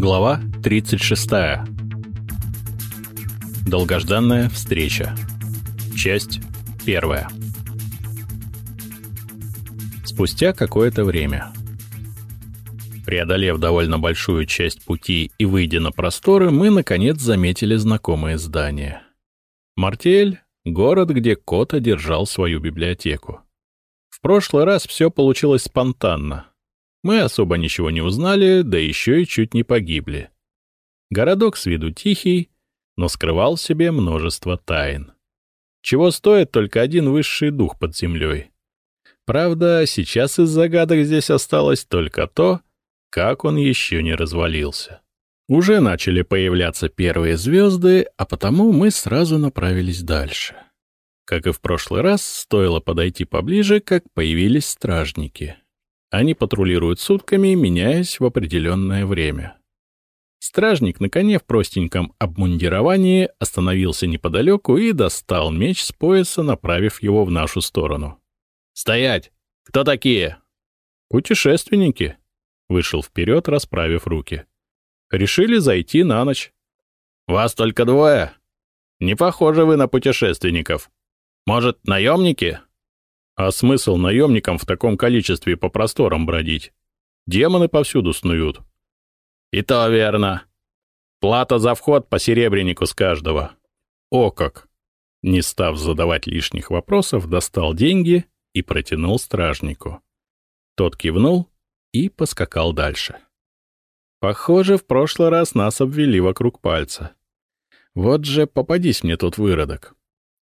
Глава 36. Долгожданная встреча. Часть 1. Спустя какое-то время. Преодолев довольно большую часть пути и выйдя на просторы, мы, наконец, заметили знакомое здание. Мартель — город, где кот одержал свою библиотеку. В прошлый раз все получилось спонтанно. Мы особо ничего не узнали, да еще и чуть не погибли. Городок с виду тихий, но скрывал в себе множество тайн. Чего стоит только один высший дух под землей. Правда, сейчас из загадок здесь осталось только то, как он еще не развалился. Уже начали появляться первые звезды, а потому мы сразу направились дальше. Как и в прошлый раз, стоило подойти поближе, как появились стражники. Они патрулируют сутками, меняясь в определенное время. Стражник на коне в простеньком обмундировании остановился неподалеку и достал меч с пояса, направив его в нашу сторону. «Стоять! Кто такие?» «Путешественники», — вышел вперед, расправив руки. «Решили зайти на ночь». «Вас только двое? Не похожи вы на путешественников. Может, наемники?» А смысл наемникам в таком количестве по просторам бродить? Демоны повсюду снуют. И то верно. Плата за вход по серебрянику с каждого. О как! Не став задавать лишних вопросов, достал деньги и протянул стражнику. Тот кивнул и поскакал дальше. Похоже, в прошлый раз нас обвели вокруг пальца. Вот же попадись мне тут выродок.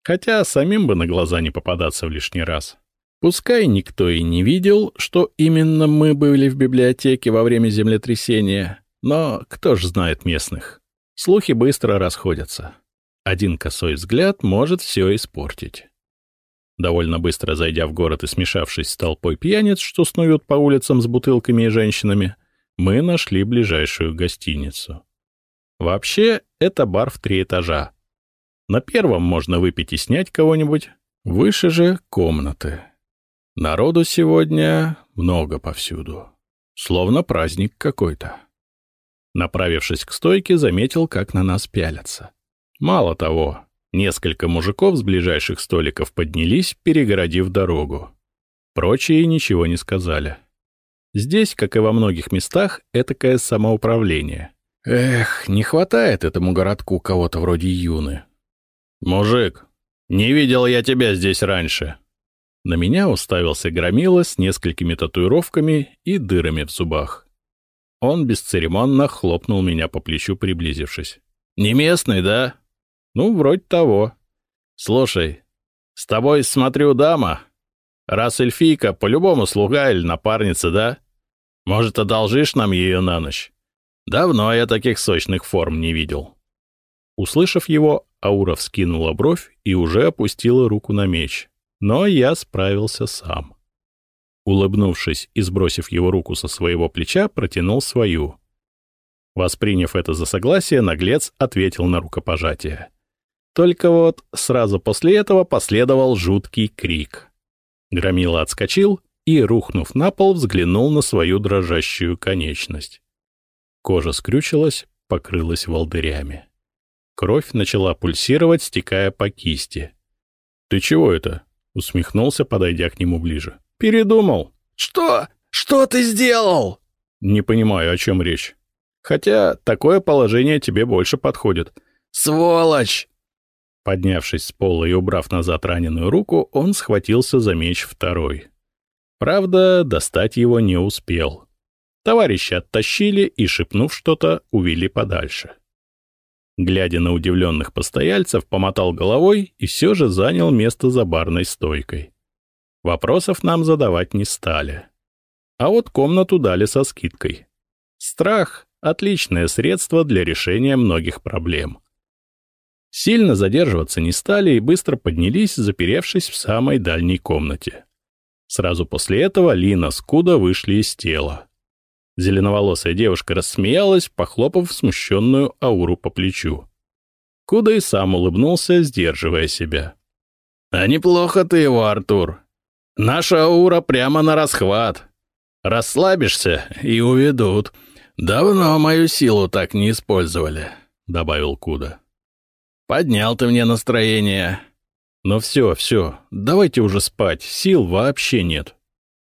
Хотя самим бы на глаза не попадаться в лишний раз. Пускай никто и не видел, что именно мы были в библиотеке во время землетрясения, но кто ж знает местных. Слухи быстро расходятся. Один косой взгляд может все испортить. Довольно быстро зайдя в город и смешавшись с толпой пьяниц, что снуют по улицам с бутылками и женщинами, мы нашли ближайшую гостиницу. Вообще, это бар в три этажа. На первом можно выпить и снять кого-нибудь, выше же — комнаты. Народу сегодня много повсюду. Словно праздник какой-то. Направившись к стойке, заметил, как на нас пялятся. Мало того, несколько мужиков с ближайших столиков поднялись, перегородив дорогу. Прочие ничего не сказали. Здесь, как и во многих местах, этакое самоуправление. Эх, не хватает этому городку кого-то вроде Юны. «Мужик, не видел я тебя здесь раньше», на меня уставился громила с несколькими татуировками и дырами в зубах. Он бесцеремонно хлопнул меня по плечу, приблизившись. «Не местный, да?» «Ну, вроде того». «Слушай, с тобой, смотрю, дама. Раз эльфийка, по-любому слуга или напарница, да? Может, одолжишь нам ее на ночь? Давно я таких сочных форм не видел». Услышав его, Аура вскинула бровь и уже опустила руку на меч, но я справился сам. Улыбнувшись и сбросив его руку со своего плеча, протянул свою. Восприняв это за согласие, наглец ответил на рукопожатие. Только вот сразу после этого последовал жуткий крик. Громила отскочил и, рухнув на пол, взглянул на свою дрожащую конечность. Кожа скрючилась, покрылась волдырями. Кровь начала пульсировать, стекая по кисти. «Ты чего это?» Усмехнулся, подойдя к нему ближе. «Передумал». «Что? Что ты сделал?» «Не понимаю, о чем речь. Хотя такое положение тебе больше подходит». «Сволочь!» Поднявшись с пола и убрав назад раненую руку, он схватился за меч второй. Правда, достать его не успел. Товарищи оттащили и, шепнув что-то, увели подальше. Глядя на удивленных постояльцев, помотал головой и все же занял место за барной стойкой. Вопросов нам задавать не стали. А вот комнату дали со скидкой. Страх — отличное средство для решения многих проблем. Сильно задерживаться не стали и быстро поднялись, заперевшись в самой дальней комнате. Сразу после этого Лина с Куда вышли из тела. Зеленоволосая девушка рассмеялась, похлопав смущенную ауру по плечу. Куда и сам улыбнулся, сдерживая себя. «А неплохо ты его, Артур. Наша аура прямо на расхват. Расслабишься и уведут. «Давно мою силу так не использовали», — добавил Куда. «Поднял ты мне настроение». «Но все, все, давайте уже спать, сил вообще нет.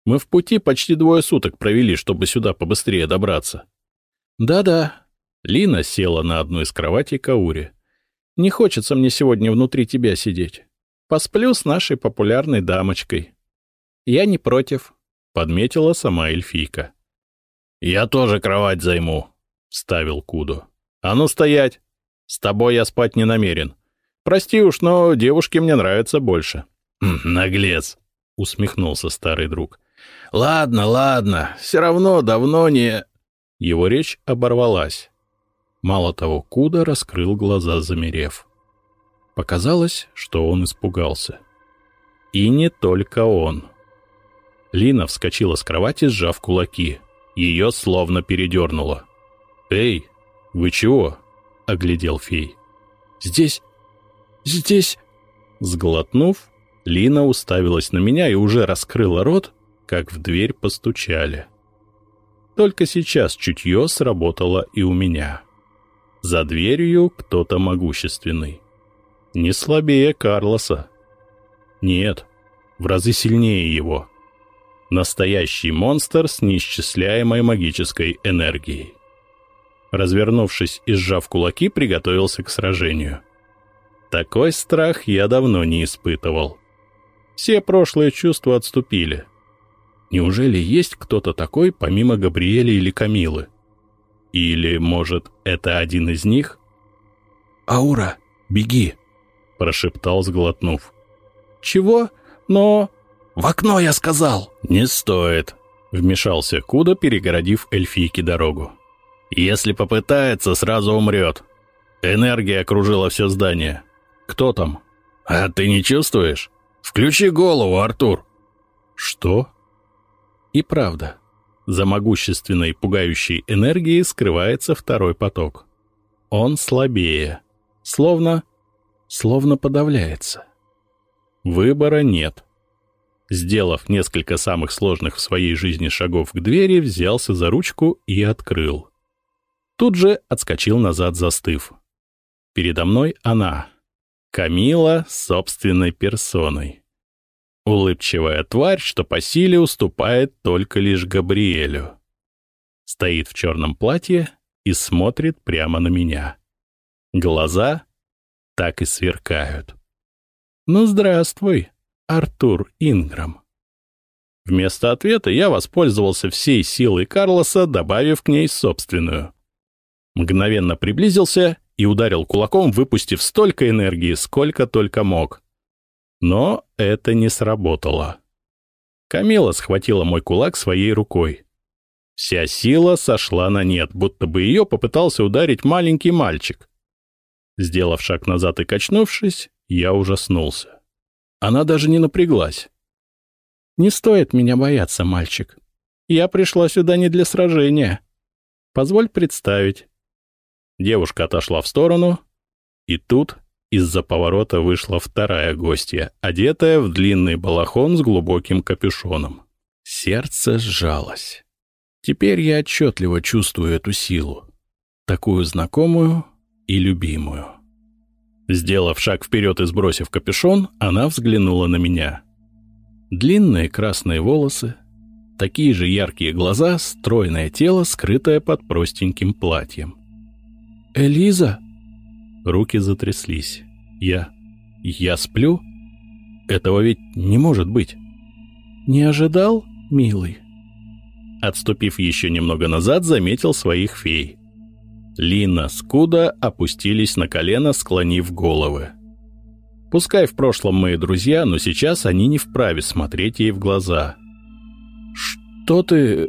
Мы в пути почти двое суток провели, чтобы сюда побыстрее добраться». «Да-да». Лина села на одну из кроватей Каури. «Не хочется мне сегодня внутри тебя сидеть. Посплю с нашей популярной дамочкой». «Я не против», — подметила сама эльфийка. «Я тоже кровать займу», — вставил Кудо. «А ну стоять! С тобой я спать не намерен. Прости уж, но девушки мне нравятся больше». «Хм, «Наглец!» — усмехнулся старый друг. «Ладно, ладно, все равно давно не...» Его речь оборвалась. Мало того, Куда раскрыл глаза, замерев. Показалось, что он испугался. И не только он. Лина вскочила с кровати, сжав кулаки. Ее словно передернуло. «Эй, вы чего?» — оглядел фей. «Здесь... здесь...» Сглотнув, Лина уставилась на меня и уже раскрыла рот, как в дверь постучали. Только сейчас чутье сработало и у меня. За дверью кто-то могущественный. Не слабее Карлоса. Нет, в разы сильнее его. Настоящий монстр с неисчисляемой магической энергией. Развернувшись и сжав кулаки, приготовился к сражению. Такой страх я давно не испытывал. Все прошлые чувства отступили. Неужели есть кто-то такой, помимо Габриэля или Камилы? Или, может, это один из них? «Аура, беги!» — прошептал, сглотнув. «Чего? Но...» «В окно, я сказал!» «Не стоит», — вмешался Куда, перегородив эльфийке дорогу. «Если попытается, сразу умрет. Энергия окружила все здание. Кто там?» «А ты не чувствуешь? Включи голову, Артур!» «Что?» И правда, за могущественной пугающей энергией скрывается второй поток. Он слабее, словно... словно подавляется. Выбора нет. Сделав несколько самых сложных в своей жизни шагов к двери, взялся за ручку и открыл. Тут же отскочил назад, застыв. Передо мной она, Камила собственной персоной. Улыбчивая тварь, что по силе уступает только лишь Габриэлю. Стоит в черном платье и смотрит прямо на меня. Глаза так и сверкают. «Ну, здравствуй, Артур Инграм». Вместо ответа я воспользовался всей силой Карлоса, добавив к ней собственную. Мгновенно приблизился и ударил кулаком, выпустив столько энергии, сколько только мог. Но это не сработало. Камила схватила мой кулак своей рукой. Вся сила сошла на нет, будто бы ее попытался ударить маленький мальчик. Сделав шаг назад и качнувшись, я ужаснулся. Она даже не напряглась. «Не стоит меня бояться, мальчик. Я пришла сюда не для сражения. Позволь представить». Девушка отошла в сторону, и тут из-за поворота вышла вторая гостья, одетая в длинный балахон с глубоким капюшоном. Сердце сжалось. Теперь я отчетливо чувствую эту силу. Такую знакомую и любимую. Сделав шаг вперед и сбросив капюшон, она взглянула на меня. Длинные красные волосы, такие же яркие глаза, стройное тело, скрытое под простеньким платьем. «Элиза!» Руки затряслись. Я... я сплю? Этого ведь не может быть. Не ожидал, милый? Отступив еще немного назад, заметил своих фей. Лина с Куда опустились на колено, склонив головы. Пускай в прошлом мои друзья, но сейчас они не вправе смотреть ей в глаза. «Что ты...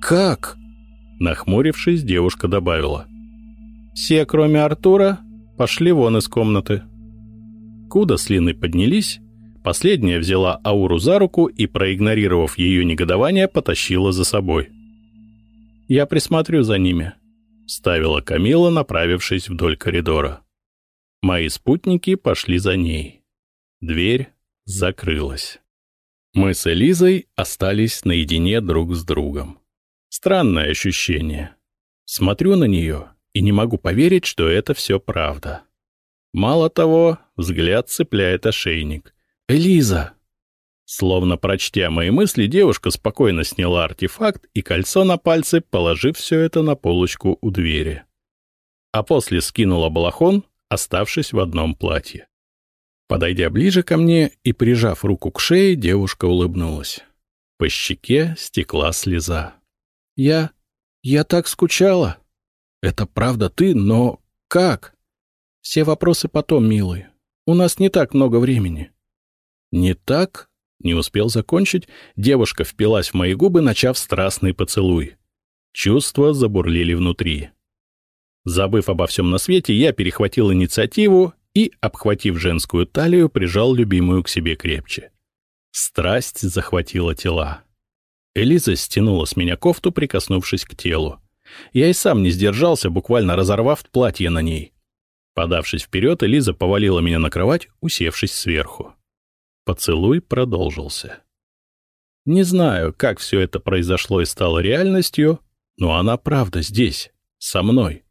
как?» Нахмурившись, девушка добавила. «Все, кроме Артура, пошли вон из комнаты». Куда с Линой поднялись, последняя взяла Ауру за руку и, проигнорировав ее негодование, потащила за собой. «Я присмотрю за ними», — ставила Камила, направившись вдоль коридора. Мои спутники пошли за ней. Дверь закрылась. Мы с Элизой остались наедине друг с другом. Странное ощущение. Смотрю на нее и не могу поверить, что это все правда. Мало того, взгляд цепляет ошейник. «Элиза!» Словно прочтя мои мысли, девушка спокойно сняла артефакт и кольцо на пальце, положив все это на полочку у двери. А после скинула балахон, оставшись в одном платье. Подойдя ближе ко мне и прижав руку к шее, девушка улыбнулась. По щеке стекла слеза. «Я... я так скучала!» «Это правда ты, но как?» Все вопросы потом, милый. У нас не так много времени. Не так? Не успел закончить, девушка впилась в мои губы, начав страстный поцелуй. Чувства забурлили внутри. Забыв обо всем на свете, я перехватил инициативу и, обхватив женскую талию, прижал любимую к себе крепче. Страсть захватила тела. Элиза стянула с меня кофту, прикоснувшись к телу. Я и сам не сдержался, буквально разорвав платье на ней. Подавшись вперед, Элиза повалила меня на кровать, усевшись сверху. Поцелуй продолжился. Не знаю, как все это произошло и стало реальностью, но она правда здесь, со мной.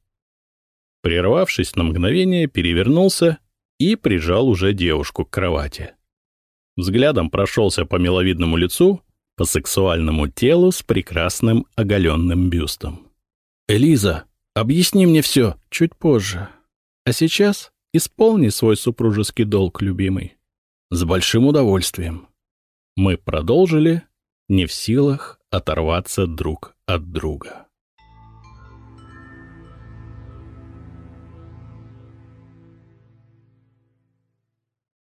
Прервавшись на мгновение, перевернулся и прижал уже девушку к кровати. Взглядом прошелся по миловидному лицу, по сексуальному телу с прекрасным оголенным бюстом. «Элиза, объясни мне все чуть позже», а сейчас исполни свой супружеский долг, любимый. С большим удовольствием. Мы продолжили, не в силах оторваться друг от друга.